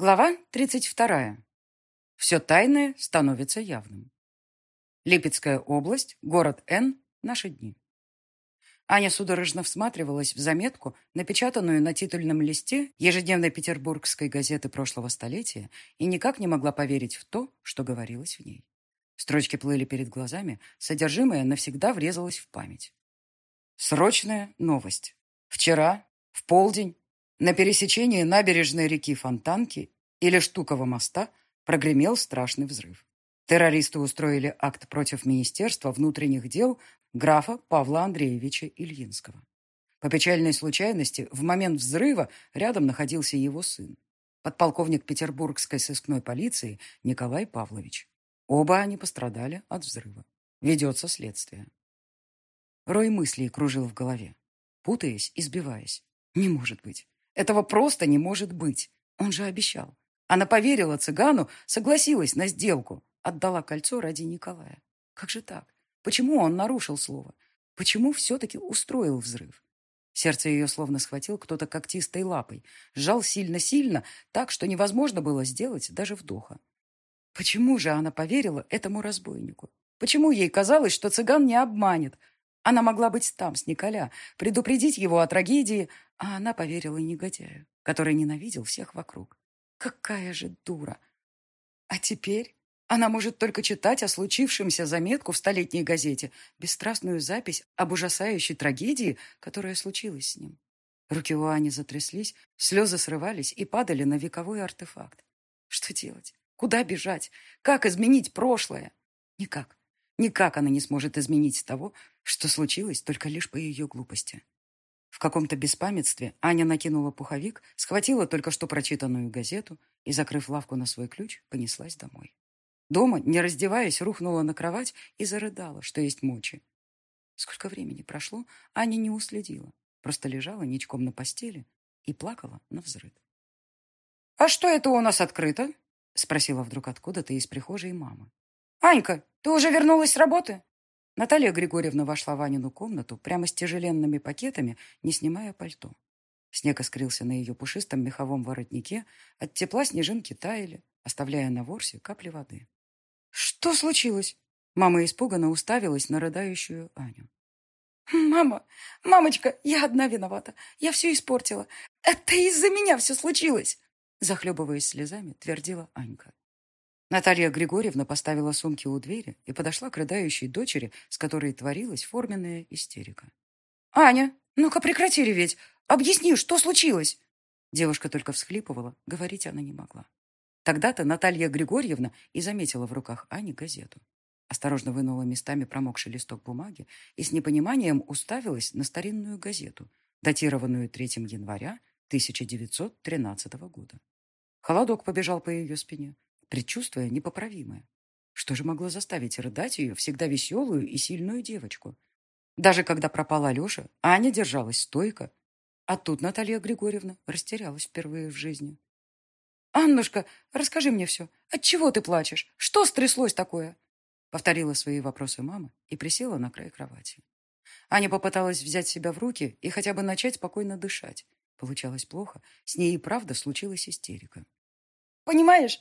Глава 32. Все тайное становится явным. Липецкая область, город Н, наши дни. Аня судорожно всматривалась в заметку, напечатанную на титульном листе ежедневной петербургской газеты прошлого столетия, и никак не могла поверить в то, что говорилось в ней. Строчки плыли перед глазами, содержимое навсегда врезалось в память. Срочная новость. Вчера, в полдень, на пересечении набережной реки Фонтанки или Штукового моста прогремел страшный взрыв. Террористы устроили акт против Министерства внутренних дел графа Павла Андреевича Ильинского. По печальной случайности, в момент взрыва рядом находился его сын, подполковник петербургской сыскной полиции Николай Павлович. Оба они пострадали от взрыва. Ведется следствие. Рой мыслей кружил в голове, путаясь и сбиваясь. Не может быть. Этого просто не может быть. Он же обещал. Она поверила цыгану, согласилась на сделку, отдала кольцо ради Николая. Как же так? Почему он нарушил слово? Почему все-таки устроил взрыв? Сердце ее словно схватил кто-то когтистой лапой, сжал сильно-сильно, так, что невозможно было сделать даже вдоха. Почему же она поверила этому разбойнику? Почему ей казалось, что цыган не обманет, она могла быть там, с Николя, предупредить его о трагедии, а она поверила негодяю, который ненавидел всех вокруг. Какая же дура! А теперь она может только читать о случившемся заметку в столетней газете, бесстрастную запись об ужасающей трагедии, которая случилась с ним. Руки у Ани затряслись, слезы срывались и падали на вековой артефакт. Что делать? Куда бежать? Как изменить прошлое? Никак. Никак она не сможет изменить того, что случилось только лишь по ее глупости. В каком-то беспамятстве Аня накинула пуховик, схватила только что прочитанную газету и, закрыв лавку на свой ключ, понеслась домой. Дома, не раздеваясь, рухнула на кровать и зарыдала, что есть мочи. Сколько времени прошло, Аня не уследила, просто лежала ничком на постели и плакала на взрыд. «А что это у нас открыто?» — спросила вдруг откуда-то из прихожей мама. «Анька, ты уже вернулась с работы?» Наталья Григорьевна вошла в Анину комнату прямо с тяжеленными пакетами, не снимая пальто. Снег искрился на ее пушистом меховом воротнике, от тепла снежинки таяли, оставляя на ворсе капли воды. «Что случилось?» Мама испуганно уставилась на рыдающую Аню. «Мама, мамочка, я одна виновата. Я все испортила. Это из-за меня все случилось!» Захлебываясь слезами, твердила Анька. Наталья Григорьевна поставила сумки у двери и подошла к рыдающей дочери, с которой творилась форменная истерика. «Аня, ну-ка прекрати реветь! Объясни, что случилось?» Девушка только всхлипывала, говорить она не могла. Тогда-то Наталья Григорьевна и заметила в руках Ани газету. Осторожно вынула местами промокший листок бумаги и с непониманием уставилась на старинную газету, датированную 3 января 1913 года. Холодок побежал по ее спине предчувствуя непоправимое. Что же могло заставить рыдать ее, всегда веселую и сильную девочку? Даже когда пропал Алеша, Аня держалась стойко. А тут Наталья Григорьевна растерялась впервые в жизни. «Аннушка, расскажи мне все. Отчего ты плачешь? Что стряслось такое?» Повторила свои вопросы мама и присела на край кровати. Аня попыталась взять себя в руки и хотя бы начать спокойно дышать. Получалось плохо. С ней и правда случилась истерика. «Понимаешь,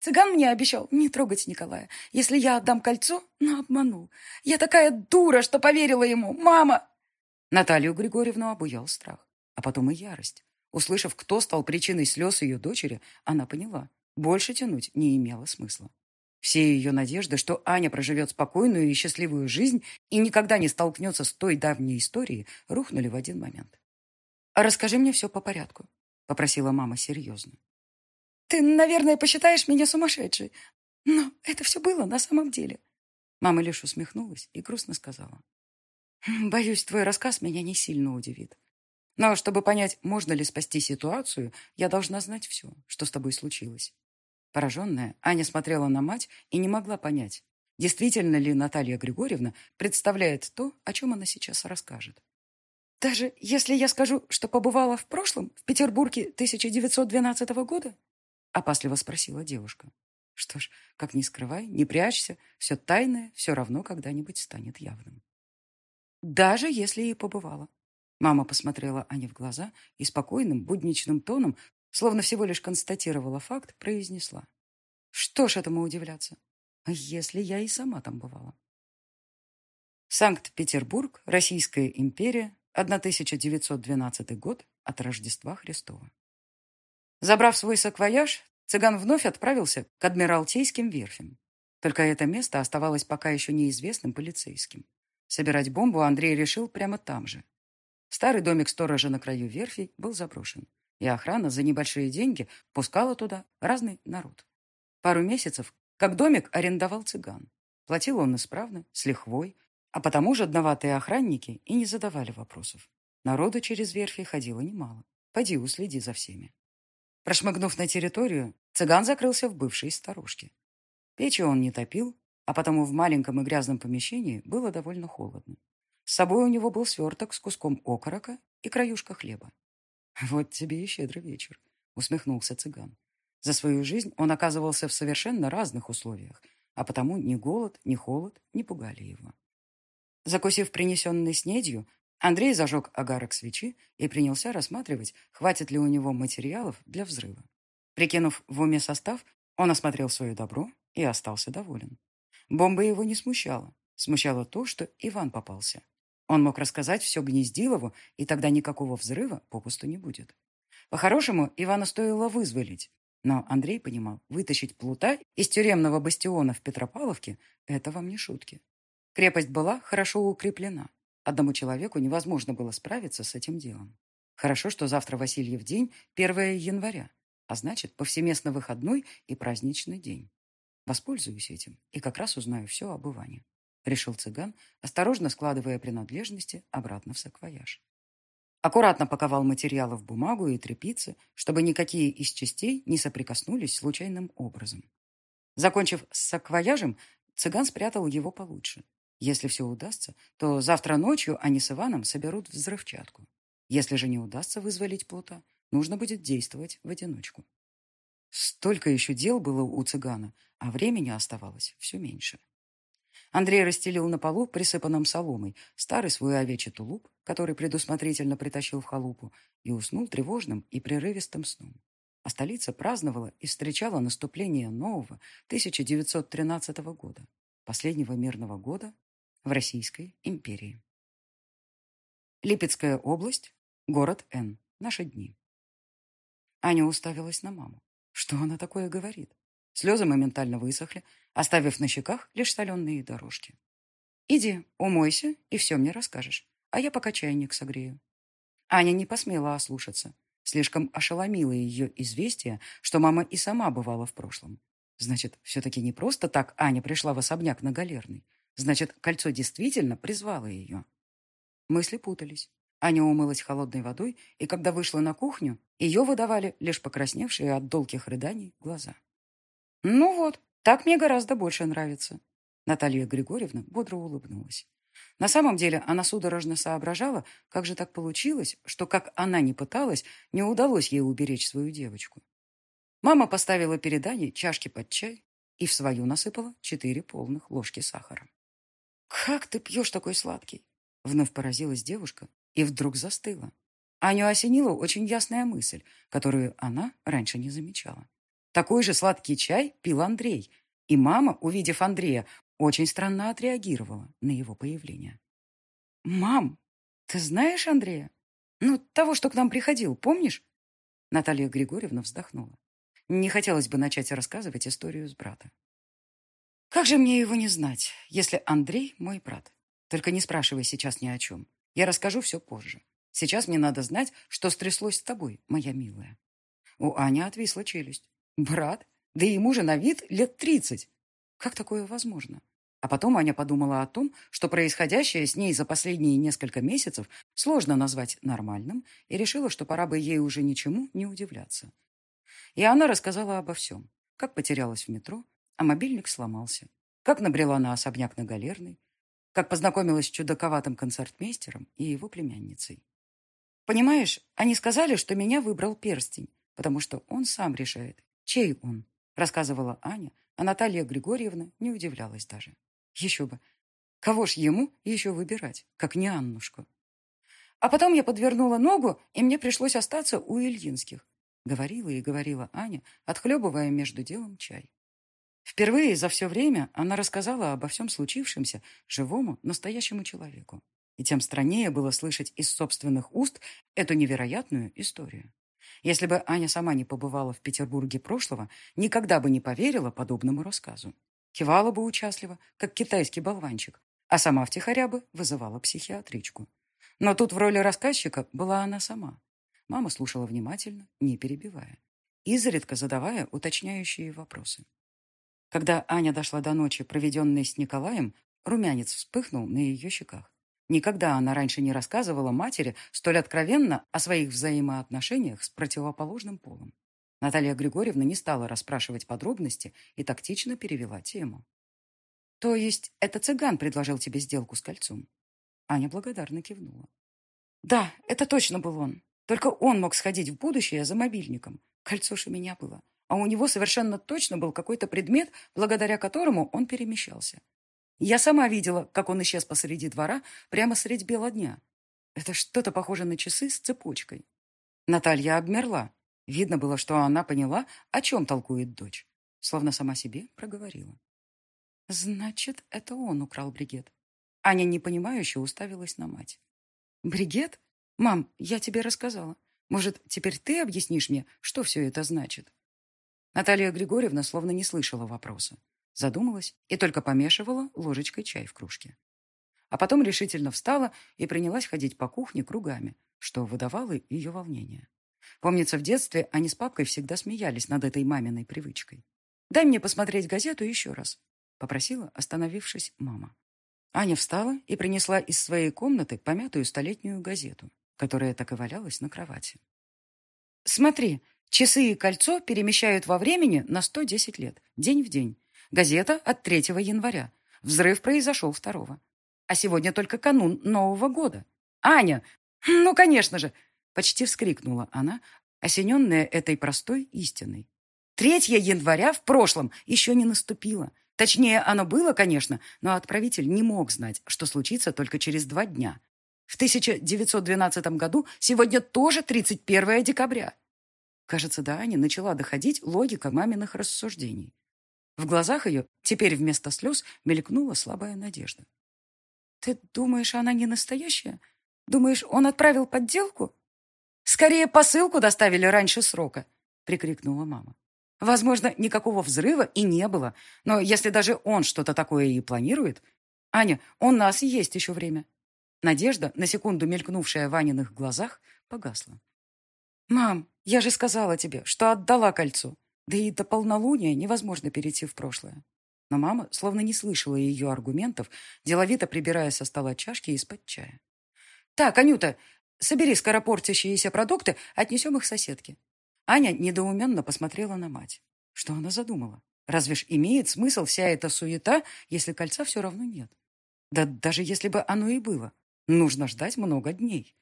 Цыган мне обещал не трогать Николая, если я отдам кольцо, но обманул. Я такая дура, что поверила ему. Мама!» Наталью Григорьевну обуял страх, а потом и ярость. Услышав, кто стал причиной слез ее дочери, она поняла, больше тянуть не имело смысла. Все ее надежды, что Аня проживет спокойную и счастливую жизнь и никогда не столкнется с той давней историей, рухнули в один момент. «Расскажи мне все по порядку», — попросила мама серьезно. Ты, наверное, посчитаешь меня сумасшедшей. Но это все было на самом деле. Мама лишь усмехнулась и грустно сказала. Боюсь, твой рассказ меня не сильно удивит. Но чтобы понять, можно ли спасти ситуацию, я должна знать все, что с тобой случилось. Пораженная, Аня смотрела на мать и не могла понять, действительно ли Наталья Григорьевна представляет то, о чем она сейчас расскажет. Даже если я скажу, что побывала в прошлом, в Петербурге 1912 года? — опасливо спросила девушка. Что ж, как ни скрывай, не прячься, все тайное все равно когда-нибудь станет явным. Даже если и побывала. Мама посмотрела Ане в глаза и спокойным, будничным тоном, словно всего лишь констатировала факт, произнесла. Что ж этому удивляться, если я и сама там бывала? Санкт-Петербург, Российская империя, 1912 год от Рождества Христова. Забрав свой саквояж, цыган вновь отправился к Адмиралтейским верфям. Только это место оставалось пока еще неизвестным полицейским. Собирать бомбу Андрей решил прямо там же. Старый домик сторожа на краю верфи был заброшен, и охрана за небольшие деньги пускала туда разный народ. Пару месяцев, как домик арендовал цыган. Платил он исправно, с лихвой, а потому жадноватые охранники и не задавали вопросов. Народу через верфи ходило немало. Пойди уследи за всеми. Прошмыгнув на территорию, цыган закрылся в бывшей сторожке. Печи он не топил, а потому в маленьком и грязном помещении было довольно холодно. С собой у него был сверток с куском окорока и краюшка хлеба. «Вот тебе и щедрый вечер», — усмехнулся цыган. За свою жизнь он оказывался в совершенно разных условиях, а потому ни голод, ни холод не пугали его. Закусив принесенной снедью, Андрей зажег огарок свечи и принялся рассматривать, хватит ли у него материалов для взрыва. Прикинув в уме состав, он осмотрел свое добро и остался доволен. Бомба его не смущала. Смущало то, что Иван попался. Он мог рассказать все Гнездилову, и тогда никакого взрыва попусту не будет. По-хорошему, Ивана стоило вызволить. Но Андрей понимал, вытащить плута из тюремного бастиона в Петропавловке – это вам не шутки. Крепость была хорошо укреплена. Одному человеку невозможно было справиться с этим делом. Хорошо, что завтра Васильев день, 1 января, а значит, повсеместно выходной и праздничный день. Воспользуюсь этим и как раз узнаю все об Иване. Решил цыган, осторожно складывая принадлежности обратно в саквояж. Аккуратно паковал материалы в бумагу и тряпицы, чтобы никакие из частей не соприкоснулись случайным образом. Закончив с саквояжем, цыган спрятал его получше. Если все удастся, то завтра ночью они с Иваном соберут взрывчатку. Если же не удастся вызволить плута, нужно будет действовать в одиночку. Столько еще дел было у цыгана, а времени оставалось все меньше. Андрей расстелил на полу, присыпанном соломой, старый свой овечий тулуп, который предусмотрительно притащил в халупу, и уснул тревожным и прерывистым сном. А столица праздновала и встречала наступление нового 1913 года, последнего мирного года в Российской империи. Липецкая область, город Н. Наши дни. Аня уставилась на маму. Что она такое говорит? Слезы моментально высохли, оставив на щеках лишь соленые дорожки. «Иди, умойся, и все мне расскажешь, а я пока чайник согрею». Аня не посмела ослушаться. Слишком ошеломило ее известие, что мама и сама бывала в прошлом. Значит, все-таки не просто так Аня пришла в особняк на Галерной. Значит, кольцо действительно призвало ее. Мысли путались. Аня умылась холодной водой, и когда вышла на кухню, ее выдавали лишь покрасневшие от долгих рыданий глаза. «Ну вот, так мне гораздо больше нравится». Наталья Григорьевна бодро улыбнулась. На самом деле она судорожно соображала, как же так получилось, что, как она не пыталась, не удалось ей уберечь свою девочку. Мама поставила перед Аней чашки под чай и в свою насыпала четыре полных ложки сахара. «Как ты пьешь такой сладкий?» Вновь поразилась девушка и вдруг застыла. Аню осенила очень ясная мысль, которую она раньше не замечала. Такой же сладкий чай пил Андрей, и мама, увидев Андрея, очень странно отреагировала на его появление. «Мам, ты знаешь Андрея? Ну, того, что к нам приходил, помнишь?» Наталья Григорьевна вздохнула. Не хотелось бы начать рассказывать историю с брата. «Как же мне его не знать, если Андрей мой брат? Только не спрашивай сейчас ни о чем. Я расскажу все позже. Сейчас мне надо знать, что стряслось с тобой, моя милая». У Ани отвисла челюсть. Брат? Да ему же на вид лет тридцать. Как такое возможно? А потом Аня подумала о том, что происходящее с ней за последние несколько месяцев сложно назвать нормальным, и решила, что пора бы ей уже ничему не удивляться. И она рассказала обо всем. Как потерялась в метро, а мобильник сломался. Как набрела на особняк на Галерной. Как познакомилась с чудаковатым концертмейстером и его племянницей. Понимаешь, они сказали, что меня выбрал перстень, потому что он сам решает, Чей он? Рассказывала Аня, а Наталья Григорьевна не удивлялась даже. Еще бы. Кого ж ему еще выбирать, как не Аннушку? А потом я подвернула ногу, и мне пришлось остаться у Ильинских. Говорила и говорила Аня, отхлебывая между делом чай. Впервые за все время она рассказала обо всем случившемся живому, настоящему человеку. И тем страннее было слышать из собственных уст эту невероятную историю. Если бы Аня сама не побывала в Петербурге прошлого, никогда бы не поверила подобному рассказу. Кивала бы участливо, как китайский болванчик, а сама втихаря бы вызывала психиатричку. Но тут в роли рассказчика была она сама. Мама слушала внимательно, не перебивая, изредка задавая уточняющие вопросы. Когда Аня дошла до ночи, проведенной с Николаем, румянец вспыхнул на ее щеках. Никогда она раньше не рассказывала матери столь откровенно о своих взаимоотношениях с противоположным полом. Наталья Григорьевна не стала расспрашивать подробности и тактично перевела тему. «То есть это цыган предложил тебе сделку с кольцом?» Аня благодарно кивнула. «Да, это точно был он. Только он мог сходить в будущее за мобильником. Кольцо ж у меня было. А у него совершенно точно был какой-то предмет, благодаря которому он перемещался. Я сама видела, как он исчез посреди двора, прямо средь бела дня. Это что-то похоже на часы с цепочкой. Наталья обмерла. Видно было, что она поняла, о чем толкует дочь. Словно сама себе проговорила. Значит, это он украл бригет. Аня непонимающе уставилась на мать. «Бригет? Мам, я тебе рассказала. Может, теперь ты объяснишь мне, что все это значит?» Наталья Григорьевна словно не слышала вопроса задумалась и только помешивала ложечкой чай в кружке. А потом решительно встала и принялась ходить по кухне кругами, что выдавало ее волнение. Помнится, в детстве они с папкой всегда смеялись над этой маминой привычкой. «Дай мне посмотреть газету еще раз», — попросила, остановившись мама. Аня встала и принесла из своей комнаты помятую столетнюю газету, которая так и валялась на кровати. «Смотри, часы и кольцо перемещают во времени на 110 лет, день в день. Газета от 3 января. Взрыв произошел 2. А сегодня только канун Нового года. «Аня! Ну, конечно же!» Почти вскрикнула она, осененная этой простой истиной. 3 января в прошлом еще не наступило. Точнее, оно было, конечно, но отправитель не мог знать, что случится только через два дня. В 1912 году сегодня тоже 31 декабря. Кажется, до Ани начала доходить логика маминых рассуждений. В глазах ее теперь вместо слез мелькнула слабая надежда. «Ты думаешь, она не настоящая? Думаешь, он отправил подделку?» «Скорее посылку доставили раньше срока!» — прикрикнула мама. «Возможно, никакого взрыва и не было, но если даже он что-то такое и планирует... Аня, у нас есть еще время». Надежда, на секунду мелькнувшая в Аниных глазах, погасла. «Мам, я же сказала тебе, что отдала кольцо. Да и до полнолуния невозможно перейти в прошлое. Но мама словно не слышала ее аргументов, деловито прибирая со стола чашки из-под чая. «Так, Анюта, собери скоропортящиеся продукты, отнесем их соседке». Аня недоуменно посмотрела на мать. Что она задумала? Разве ж имеет смысл вся эта суета, если кольца все равно нет? Да даже если бы оно и было, нужно ждать много дней.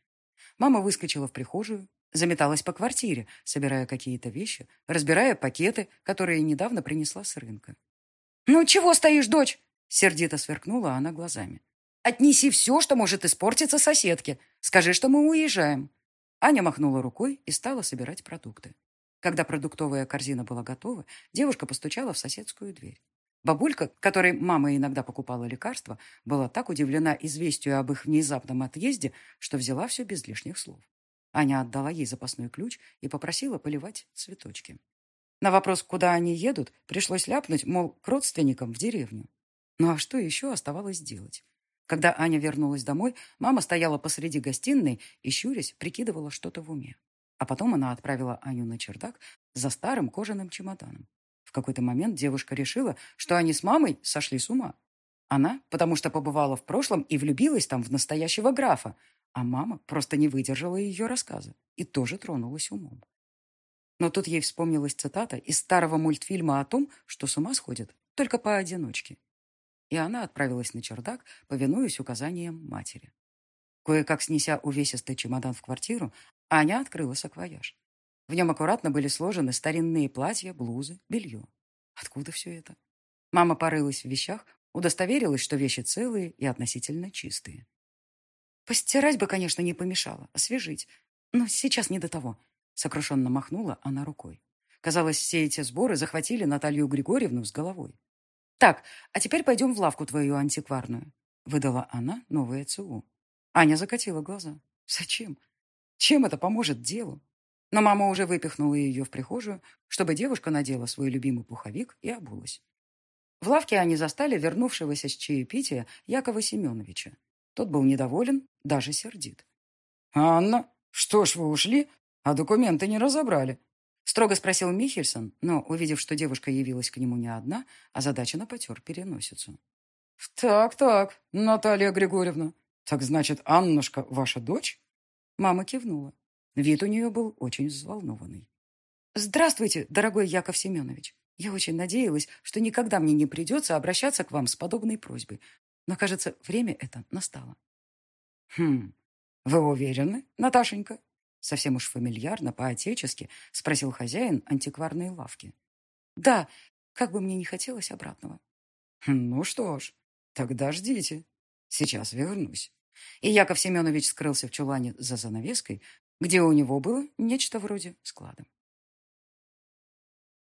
Мама выскочила в прихожую, Заметалась по квартире, собирая какие-то вещи, разбирая пакеты, которые недавно принесла с рынка. «Ну чего стоишь, дочь?» Сердито сверкнула она глазами. «Отнеси все, что может испортиться соседке. Скажи, что мы уезжаем». Аня махнула рукой и стала собирать продукты. Когда продуктовая корзина была готова, девушка постучала в соседскую дверь. Бабулька, которой мама иногда покупала лекарства, была так удивлена известию об их внезапном отъезде, что взяла все без лишних слов. Аня отдала ей запасной ключ и попросила поливать цветочки. На вопрос, куда они едут, пришлось ляпнуть, мол, к родственникам в деревню. Ну а что еще оставалось делать? Когда Аня вернулась домой, мама стояла посреди гостиной и, щурясь, прикидывала что-то в уме. А потом она отправила Аню на чердак за старым кожаным чемоданом. В какой-то момент девушка решила, что они с мамой сошли с ума. Она, потому что побывала в прошлом и влюбилась там в настоящего графа, а мама просто не выдержала ее рассказа и тоже тронулась умом. Но тут ей вспомнилась цитата из старого мультфильма о том, что с ума сходят только поодиночке. И она отправилась на чердак, повинуясь указаниям матери. Кое-как снеся увесистый чемодан в квартиру, Аня открыла саквояж. В нем аккуратно были сложены старинные платья, блузы, белье. Откуда все это? Мама порылась в вещах, удостоверилась, что вещи целые и относительно чистые. Постирать бы, конечно, не помешало, освежить. Но сейчас не до того. Сокрушенно махнула она рукой. Казалось, все эти сборы захватили Наталью Григорьевну с головой. «Так, а теперь пойдем в лавку твою антикварную», — выдала она новое ЦУ. Аня закатила глаза. «Зачем? Чем это поможет делу?» Но мама уже выпихнула ее в прихожую, чтобы девушка надела свой любимый пуховик и обулась. В лавке они застали вернувшегося с чаепития Якова Семеновича. Тот был недоволен, даже сердит. «Анна, что ж вы ушли, а документы не разобрали?» Строго спросил Михельсон, но, увидев, что девушка явилась к нему не одна, озадаченно потер переносицу. «Так-так, Наталья Григорьевна, так значит, Аннушка ваша дочь?» Мама кивнула. Вид у нее был очень взволнованный. «Здравствуйте, дорогой Яков Семенович. Я очень надеялась, что никогда мне не придется обращаться к вам с подобной просьбой, но, кажется, время это настало». «Хм, вы уверены, Наташенька?» Совсем уж фамильярно, по-отечески, спросил хозяин антикварной лавки. Да, как бы мне не хотелось обратного. Ну что ж, тогда ждите. Сейчас вернусь. И Яков Семенович скрылся в чулане за занавеской, где у него было нечто вроде склада.